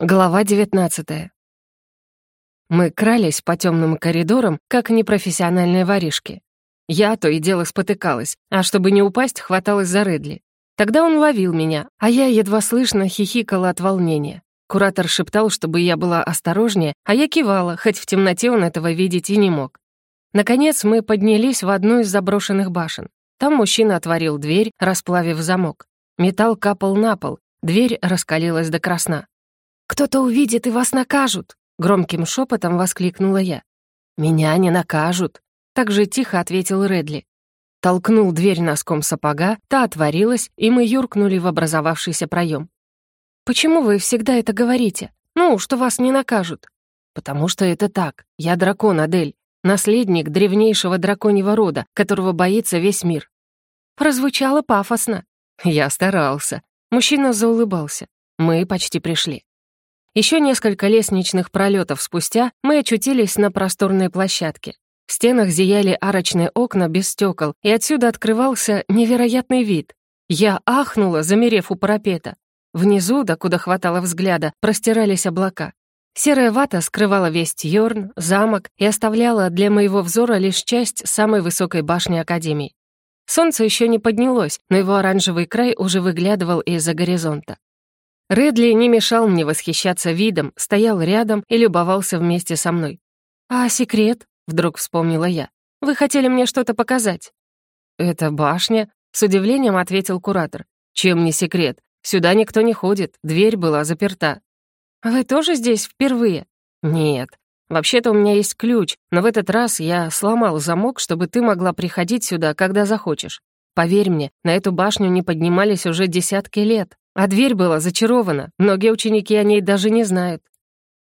Глава 19. Мы крались по темным коридорам, как непрофессиональные воришки. Я то и дело спотыкалась, а чтобы не упасть, хваталась за Редли. Тогда он ловил меня, а я едва слышно хихикала от волнения. Куратор шептал, чтобы я была осторожнее, а я кивала, хоть в темноте он этого видеть и не мог. Наконец мы поднялись в одну из заброшенных башен. Там мужчина отворил дверь, расплавив замок. Металл капал на пол, дверь раскалилась до красна. «Кто-то увидит и вас накажут!» — громким шепотом воскликнула я. «Меня не накажут!» — так же тихо ответил Редли. Толкнул дверь носком сапога, та отворилась, и мы юркнули в образовавшийся проем. «Почему вы всегда это говорите? Ну, что вас не накажут?» «Потому что это так. Я дракон, Адель. Наследник древнейшего драконьего рода, которого боится весь мир». Прозвучало пафосно. Я старался. Мужчина заулыбался. Мы почти пришли. Еще несколько лестничных пролетов спустя мы очутились на просторной площадке. В стенах зияли арочные окна без стекол, и отсюда открывался невероятный вид. Я ахнула, замерев у парапета. Внизу, да куда хватало взгляда, простирались облака. Серая вата скрывала весь Йорн, замок и оставляла для моего взора лишь часть самой высокой башни Академии. Солнце еще не поднялось, но его оранжевый край уже выглядывал из-за горизонта. Редли не мешал мне восхищаться видом, стоял рядом и любовался вместе со мной. «А секрет?» — вдруг вспомнила я. «Вы хотели мне что-то показать?» «Это башня?» — с удивлением ответил куратор. «Чем не секрет? Сюда никто не ходит, дверь была заперта». «А «Вы тоже здесь впервые?» «Нет. Вообще-то у меня есть ключ, но в этот раз я сломал замок, чтобы ты могла приходить сюда, когда захочешь. Поверь мне, на эту башню не поднимались уже десятки лет». А дверь была зачарована, многие ученики о ней даже не знают.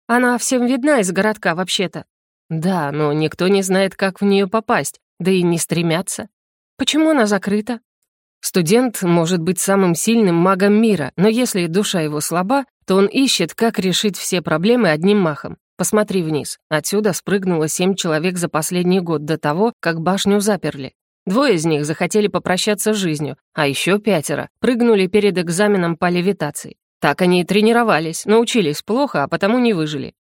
Она всем видна из городка вообще-то. Да, но никто не знает, как в нее попасть, да и не стремятся. Почему она закрыта? Студент может быть самым сильным магом мира, но если душа его слаба, то он ищет, как решить все проблемы одним махом. Посмотри вниз. Отсюда спрыгнуло семь человек за последний год до того, как башню заперли. Двое из них захотели попрощаться с жизнью, а еще пятеро прыгнули перед экзаменом по левитации. Так они и тренировались, научились плохо, а потому не выжили.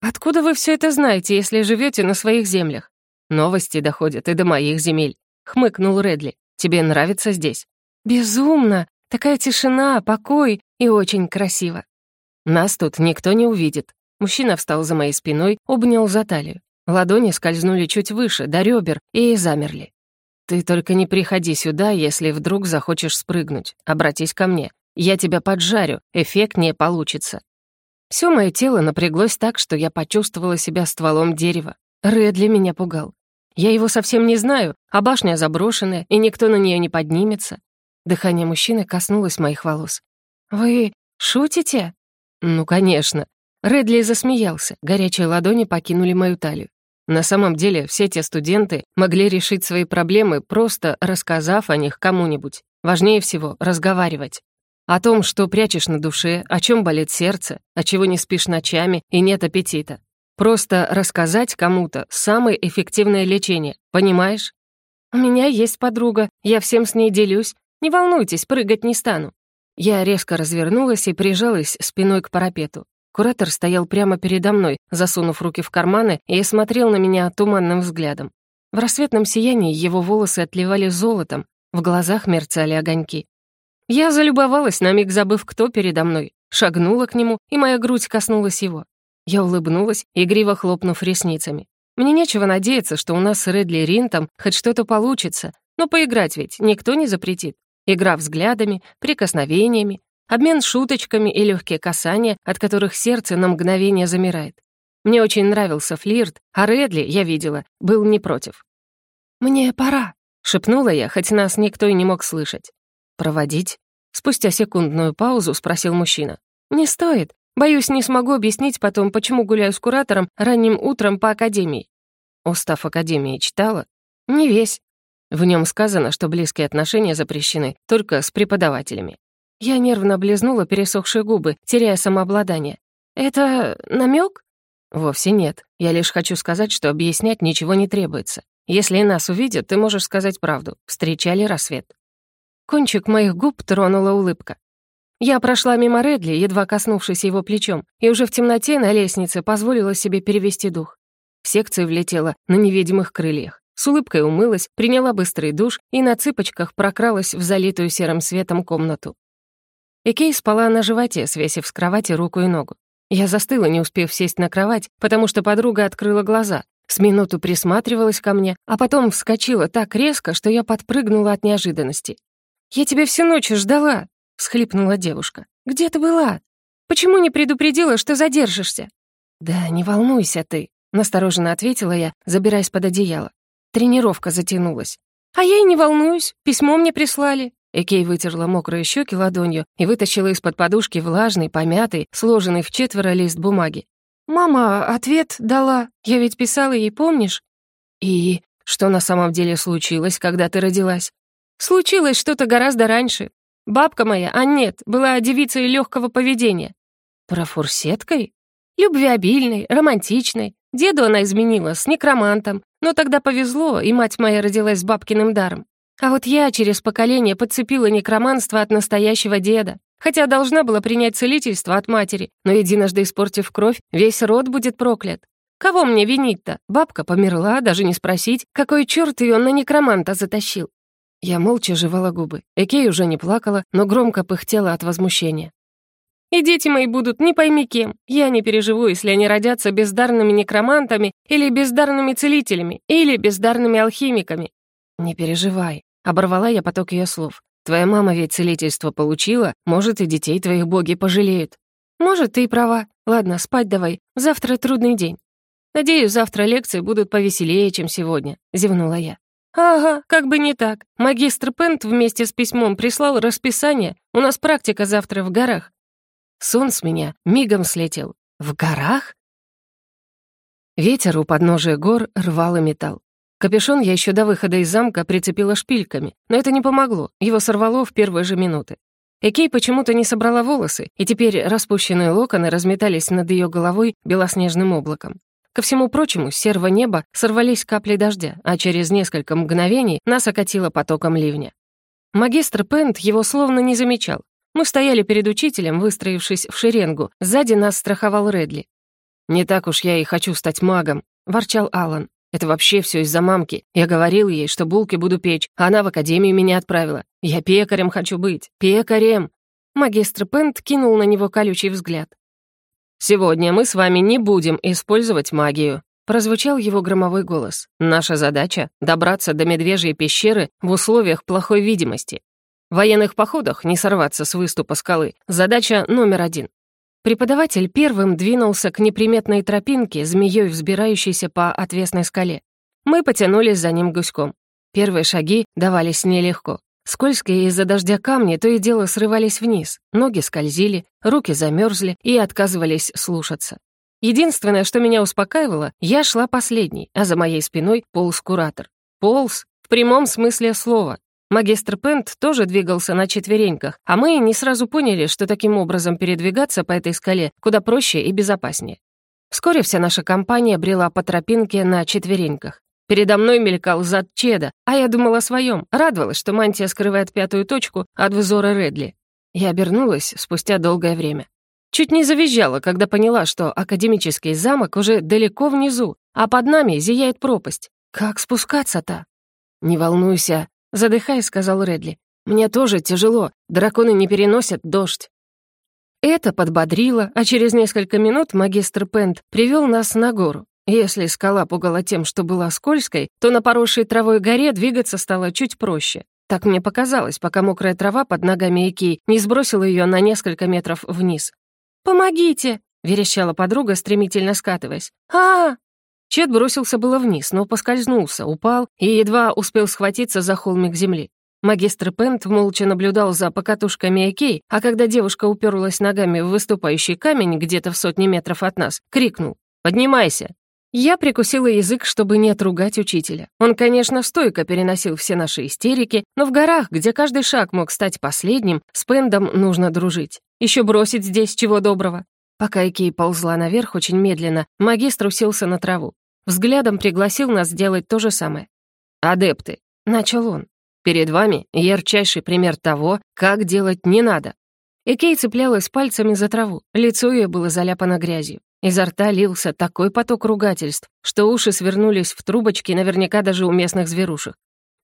«Откуда вы все это знаете, если живете на своих землях?» «Новости доходят и до моих земель», — хмыкнул Редли. «Тебе нравится здесь?» «Безумно! Такая тишина, покой и очень красиво». «Нас тут никто не увидит». Мужчина встал за моей спиной, обнял за талию. Ладони скользнули чуть выше, до ребер, и замерли. «Ты только не приходи сюда, если вдруг захочешь спрыгнуть. Обратись ко мне. Я тебя поджарю, Эффект не получится». Всё моё тело напряглось так, что я почувствовала себя стволом дерева. Редли меня пугал. Я его совсем не знаю, а башня заброшенная, и никто на неё не поднимется. Дыхание мужчины коснулось моих волос. «Вы шутите?» «Ну, конечно». Редли засмеялся, горячие ладони покинули мою талию. На самом деле все те студенты могли решить свои проблемы, просто рассказав о них кому-нибудь. Важнее всего — разговаривать. О том, что прячешь на душе, о чем болит сердце, о чего не спишь ночами и нет аппетита. Просто рассказать кому-то — самое эффективное лечение, понимаешь? «У меня есть подруга, я всем с ней делюсь. Не волнуйтесь, прыгать не стану». Я резко развернулась и прижалась спиной к парапету. Куратор стоял прямо передо мной, засунув руки в карманы и смотрел на меня туманным взглядом. В рассветном сиянии его волосы отливали золотом, в глазах мерцали огоньки. Я залюбовалась, на миг забыв, кто передо мной, шагнула к нему, и моя грудь коснулась его. Я улыбнулась, игриво хлопнув ресницами. Мне нечего надеяться, что у нас с Редли Ринтом хоть что-то получится, но поиграть ведь никто не запретит. Игра взглядами, прикосновениями, Обмен шуточками и легкие касания, от которых сердце на мгновение замирает. Мне очень нравился флирт, а Редли, я видела, был не против. «Мне пора», — шепнула я, хоть нас никто и не мог слышать. «Проводить?» — спустя секундную паузу спросил мужчина. «Не стоит. Боюсь, не смогу объяснить потом, почему гуляю с куратором ранним утром по академии». Устав академии читала? Не весь. В нем сказано, что близкие отношения запрещены только с преподавателями. Я нервно облизнула пересохшие губы, теряя самообладание. «Это намек? «Вовсе нет. Я лишь хочу сказать, что объяснять ничего не требуется. Если и нас увидят, ты можешь сказать правду. Встречали рассвет». Кончик моих губ тронула улыбка. Я прошла мимо Редли, едва коснувшись его плечом, и уже в темноте на лестнице позволила себе перевести дух. В секцию влетела на невидимых крыльях. С улыбкой умылась, приняла быстрый душ и на цыпочках прокралась в залитую серым светом комнату и Кей спала на животе, свесив с кровати руку и ногу. Я застыла, не успев сесть на кровать, потому что подруга открыла глаза, с минуту присматривалась ко мне, а потом вскочила так резко, что я подпрыгнула от неожиданности. «Я тебя всю ночь ждала!» — всхлипнула девушка. «Где ты была? Почему не предупредила, что задержишься?» «Да не волнуйся ты», — настороженно ответила я, забираясь под одеяло. Тренировка затянулась. «А я и не волнуюсь, письмо мне прислали». Экей вытерла мокрые щеки ладонью и вытащила из-под подушки влажный, помятый, сложенный в четверо лист бумаги. «Мама ответ дала. Я ведь писала ей, помнишь?» «И что на самом деле случилось, когда ты родилась?» «Случилось что-то гораздо раньше. Бабка моя, а нет, была девицей легкого поведения». «Про фурсеткой?» «Любвеобильной, романтичной. Деду она изменила с некромантом. Но тогда повезло, и мать моя родилась с бабкиным даром. А вот я через поколение подцепила некроманство от настоящего деда. Хотя должна была принять целительство от матери, но единожды испортив кровь, весь род будет проклят. Кого мне винить-то? Бабка померла, даже не спросить, какой черт ее на некроманта затащил. Я молча жевала губы. Экей уже не плакала, но громко пыхтела от возмущения. И дети мои будут не пойми кем. Я не переживу, если они родятся бездарными некромантами или бездарными целителями, или бездарными алхимиками. Не переживай, Оборвала я поток ее слов. «Твоя мама ведь целительство получила, может, и детей твоих боги пожалеют». «Может, ты и права. Ладно, спать давай. Завтра трудный день». «Надеюсь, завтра лекции будут повеселее, чем сегодня», — зевнула я. «Ага, как бы не так. Магистр Пент вместе с письмом прислал расписание. У нас практика завтра в горах». Сон с меня мигом слетел. «В горах?» Ветер у подножия гор рвал и металл. Капюшон я еще до выхода из замка прицепила шпильками, но это не помогло, его сорвало в первые же минуты. Экей почему-то не собрала волосы, и теперь распущенные локоны разметались над ее головой белоснежным облаком. Ко всему прочему, с серого неба сорвались капли дождя, а через несколько мгновений нас окатило потоком ливня. Магистр Пент его словно не замечал. Мы стояли перед учителем, выстроившись в шеренгу. Сзади нас страховал Редли. «Не так уж я и хочу стать магом», — ворчал Алан. Это вообще все из-за мамки. Я говорил ей, что булки буду печь, а она в академию меня отправила. Я пекарем хочу быть. Пекарем!» Магистр Пент кинул на него колючий взгляд. «Сегодня мы с вами не будем использовать магию», — прозвучал его громовой голос. «Наша задача — добраться до медвежьей пещеры в условиях плохой видимости. В военных походах не сорваться с выступа скалы — задача номер один. Преподаватель первым двинулся к неприметной тропинке, змеей взбирающейся по отвесной скале. Мы потянулись за ним гуськом. Первые шаги давались нелегко. Скользкие из-за дождя камни то и дело срывались вниз, ноги скользили, руки замерзли и отказывались слушаться. Единственное, что меня успокаивало, я шла последней, а за моей спиной полз куратор. Полз в прямом смысле слова, Магистр Пент тоже двигался на четвереньках, а мы не сразу поняли, что таким образом передвигаться по этой скале куда проще и безопаснее. Вскоре вся наша компания брела по тропинке на четвереньках. Передо мной мелькал зад Чеда, а я думала о своем, радовалась, что мантия скрывает пятую точку от взора Редли. Я обернулась спустя долгое время. Чуть не завизжала, когда поняла, что академический замок уже далеко внизу, а под нами зияет пропасть. Как спускаться-то? «Не волнуйся», Задыхаясь, сказал Редли. «Мне тоже тяжело. Драконы не переносят дождь». Это подбодрило, а через несколько минут магистр Пент привел нас на гору. Если скала пугала тем, что была скользкой, то на поросшей травой горе двигаться стало чуть проще. Так мне показалось, пока мокрая трава под ногами Эки не сбросила ее на несколько метров вниз. «Помогите!» — верещала подруга, стремительно скатываясь. а, -а, -а Чет бросился было вниз, но поскользнулся, упал и едва успел схватиться за холмик земли. Магистр Пент молча наблюдал за покатушками Экей, а когда девушка уперлась ногами в выступающий камень где-то в сотне метров от нас, крикнул «Поднимайся!». Я прикусила язык, чтобы не отругать учителя. Он, конечно, стойко переносил все наши истерики, но в горах, где каждый шаг мог стать последним, с Пендом нужно дружить. Еще бросить здесь чего доброго. Пока Икей ползла наверх очень медленно, магистр уселся на траву. Взглядом пригласил нас сделать то же самое. «Адепты», — начал он, — «перед вами ярчайший пример того, как делать не надо». Икей цеплялась пальцами за траву, лицо ее было заляпано грязью. Изо рта лился такой поток ругательств, что уши свернулись в трубочки наверняка даже у местных зверушек.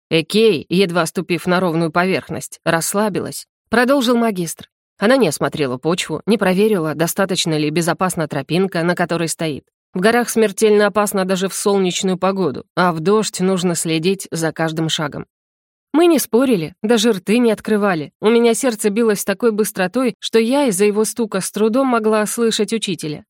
Экей, едва ступив на ровную поверхность, расслабилась. Продолжил магистр. Она не осмотрела почву, не проверила, достаточно ли безопасна тропинка, на которой стоит. В горах смертельно опасно даже в солнечную погоду, а в дождь нужно следить за каждым шагом. Мы не спорили, даже рты не открывали. У меня сердце билось с такой быстротой, что я из-за его стука с трудом могла слышать учителя.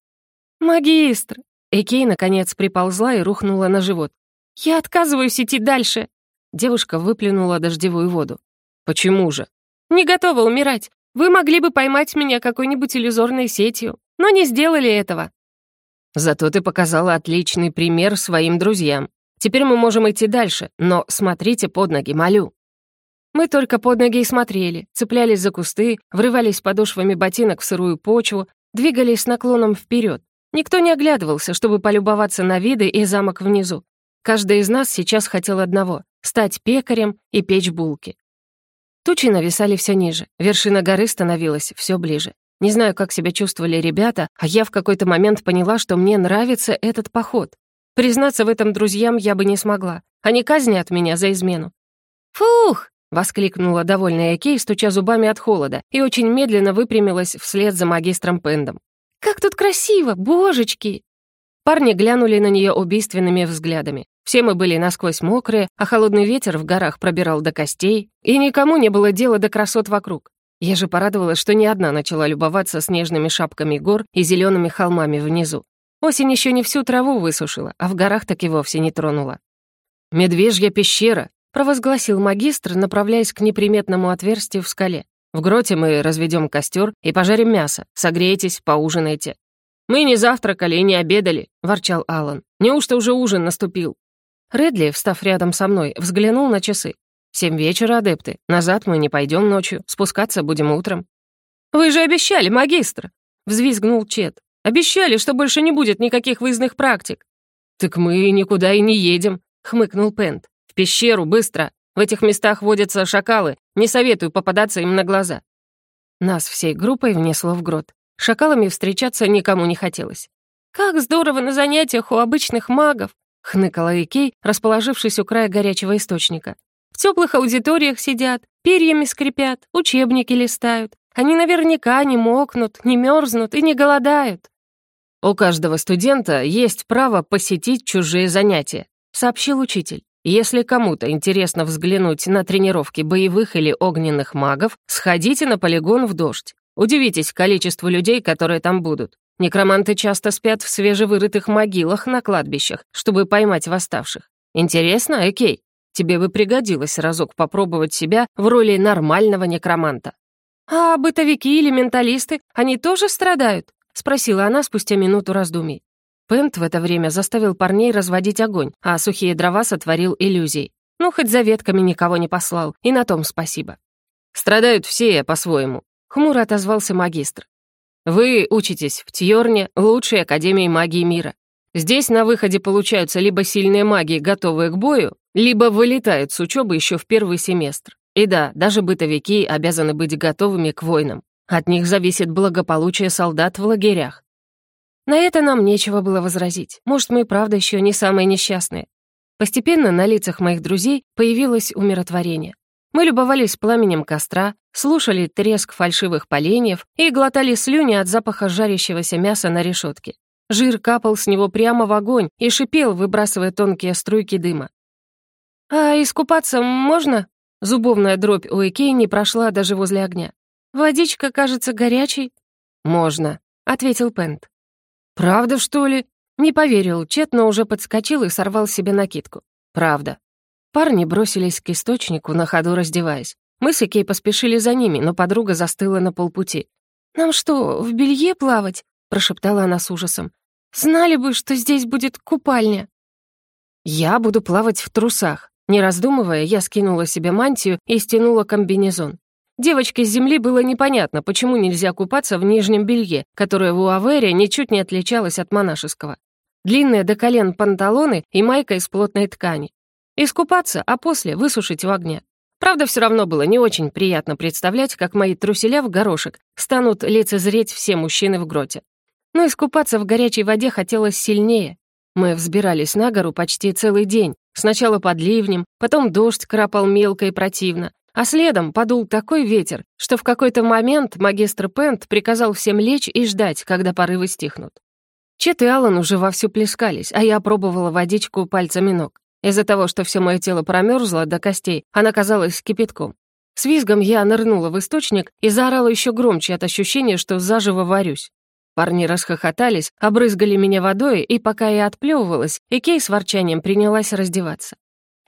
«Магистр!» Экей, наконец, приползла и рухнула на живот. «Я отказываюсь идти дальше!» Девушка выплюнула дождевую воду. «Почему же?» «Не готова умирать. Вы могли бы поймать меня какой-нибудь иллюзорной сетью, но не сделали этого». «Зато ты показала отличный пример своим друзьям. Теперь мы можем идти дальше, но смотрите под ноги, молю». Мы только под ноги и смотрели, цеплялись за кусты, врывались подошвами ботинок в сырую почву, двигались с наклоном вперед. Никто не оглядывался, чтобы полюбоваться на виды и замок внизу. Каждый из нас сейчас хотел одного — стать пекарем и печь булки. Тучи нависали все ниже, вершина горы становилась все ближе. Не знаю, как себя чувствовали ребята, а я в какой-то момент поняла, что мне нравится этот поход. Признаться в этом друзьям я бы не смогла. Они казнят меня за измену. «Фух!» — воскликнула довольная Кей, стуча зубами от холода, и очень медленно выпрямилась вслед за магистром Пендом. «Как тут красиво! Божечки!» Парни глянули на нее убийственными взглядами. Все мы были насквозь мокрые, а холодный ветер в горах пробирал до костей, и никому не было дела до красот вокруг. Я же порадовалась, что не одна начала любоваться снежными шапками гор и зелеными холмами внизу. Осень еще не всю траву высушила, а в горах так и вовсе не тронула. «Медвежья пещера!» — провозгласил магистр, направляясь к неприметному отверстию в скале. «В гроте мы разведем костер и пожарим мясо. Согрейтесь, поужинайте». «Мы не завтракали и не обедали», — ворчал Алан. «Неужто уже ужин наступил?» Редли, встав рядом со мной, взглянул на часы. «Семь вечера, адепты. Назад мы не пойдем ночью. Спускаться будем утром». «Вы же обещали, магистр!» — взвизгнул Чет. «Обещали, что больше не будет никаких выездных практик». «Так мы никуда и не едем», — хмыкнул Пент. «В пещеру, быстро! В этих местах водятся шакалы. Не советую попадаться им на глаза». Нас всей группой внесло в грот. Шакалами встречаться никому не хотелось. «Как здорово на занятиях у обычных магов!» — хныкала Икей, расположившись у края горячего источника. «В теплых аудиториях сидят, перьями скрипят, учебники листают. Они наверняка не мокнут, не мерзнут и не голодают». «У каждого студента есть право посетить чужие занятия», — сообщил учитель. «Если кому-то интересно взглянуть на тренировки боевых или огненных магов, сходите на полигон в дождь. Удивитесь количеству людей, которые там будут. Некроманты часто спят в свежевырытых могилах на кладбищах, чтобы поймать восставших. Интересно, Экей? Тебе бы пригодилось разок попробовать себя в роли нормального некроманта». «А бытовики или менталисты, они тоже страдают?» — спросила она спустя минуту раздумий. Пент в это время заставил парней разводить огонь, а сухие дрова сотворил иллюзий. Ну, хоть за ветками никого не послал, и на том спасибо. «Страдают все по-своему», — хмуро отозвался магистр. Вы учитесь в Тьорне, лучшей академии магии мира. Здесь на выходе получаются либо сильные маги, готовые к бою, либо вылетают с учебы еще в первый семестр. И да, даже бытовики обязаны быть готовыми к войнам. От них зависит благополучие солдат в лагерях. На это нам нечего было возразить. Может, мы и правда еще не самые несчастные. Постепенно на лицах моих друзей появилось умиротворение. Мы любовались пламенем костра, слушали треск фальшивых поленьев и глотали слюни от запаха жарящегося мяса на решетке. Жир капал с него прямо в огонь и шипел, выбрасывая тонкие струйки дыма. «А искупаться можно?» Зубовная дробь у Икеи не прошла даже возле огня. «Водичка кажется горячей». «Можно», — ответил Пент. «Правда, что ли?» Не поверил Чет, но уже подскочил и сорвал себе накидку. «Правда». Парни бросились к источнику, на ходу раздеваясь. Мы с Икей поспешили за ними, но подруга застыла на полпути. «Нам что, в белье плавать?» — прошептала она с ужасом. «Знали бы, что здесь будет купальня!» «Я буду плавать в трусах!» Не раздумывая, я скинула себе мантию и стянула комбинезон. Девочке с земли было непонятно, почему нельзя купаться в нижнем белье, которое в Уавере ничуть не отличалось от монашеского. Длинные до колен панталоны и майка из плотной ткани. Искупаться, а после высушить в огне. Правда, все равно было не очень приятно представлять, как мои труселя в горошек станут лицезреть все мужчины в гроте. Но искупаться в горячей воде хотелось сильнее. Мы взбирались на гору почти целый день. Сначала под ливнем, потом дождь крапал мелко и противно. А следом подул такой ветер, что в какой-то момент магистр Пент приказал всем лечь и ждать, когда порывы стихнут. Чет и Аллан уже вовсю плескались, а я пробовала водичку пальцами ног. Из-за того, что все мое тело промерзло до костей, она казалась кипятком. С визгом я нырнула в источник и заорала еще громче от ощущения, что заживо варюсь. Парни расхохотались, обрызгали меня водой, и пока я отплевывалась, Икей с ворчанием принялась раздеваться.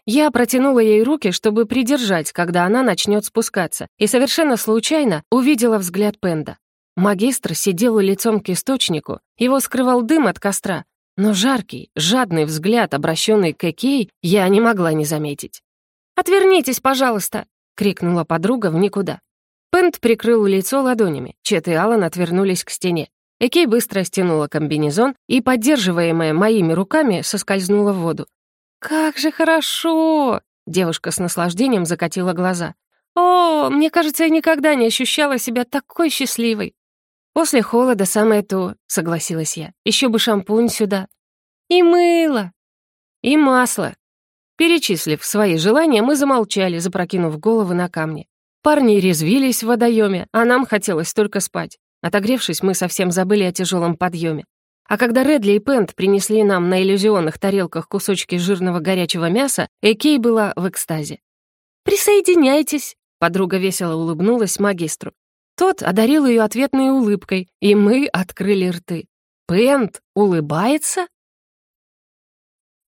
Я протянула ей руки, чтобы придержать, когда она начнет спускаться, и совершенно случайно увидела взгляд Пенда. Магистр сидел лицом к источнику, его скрывал дым от костра, но жаркий, жадный взгляд, обращенный к Экей, я не могла не заметить. «Отвернитесь, пожалуйста!» — крикнула подруга в никуда. Пент прикрыл лицо ладонями, Чет и Аллан отвернулись к стене. Экей быстро стянула комбинезон и, поддерживаемая моими руками, соскользнула в воду. «Как же хорошо!» — девушка с наслаждением закатила глаза. «О, мне кажется, я никогда не ощущала себя такой счастливой!» «После холода самое то», — согласилась я. «Еще бы шампунь сюда». «И мыло». «И масло». Перечислив свои желания, мы замолчали, запрокинув головы на камни. Парни резвились в водоеме, а нам хотелось только спать. Отогревшись, мы совсем забыли о тяжелом подъеме. А когда Редли и Пент принесли нам на иллюзионных тарелках кусочки жирного горячего мяса, Экей была в экстазе. «Присоединяйтесь!» — подруга весело улыбнулась магистру. Тот одарил ее ответной улыбкой, и мы открыли рты. Пент улыбается?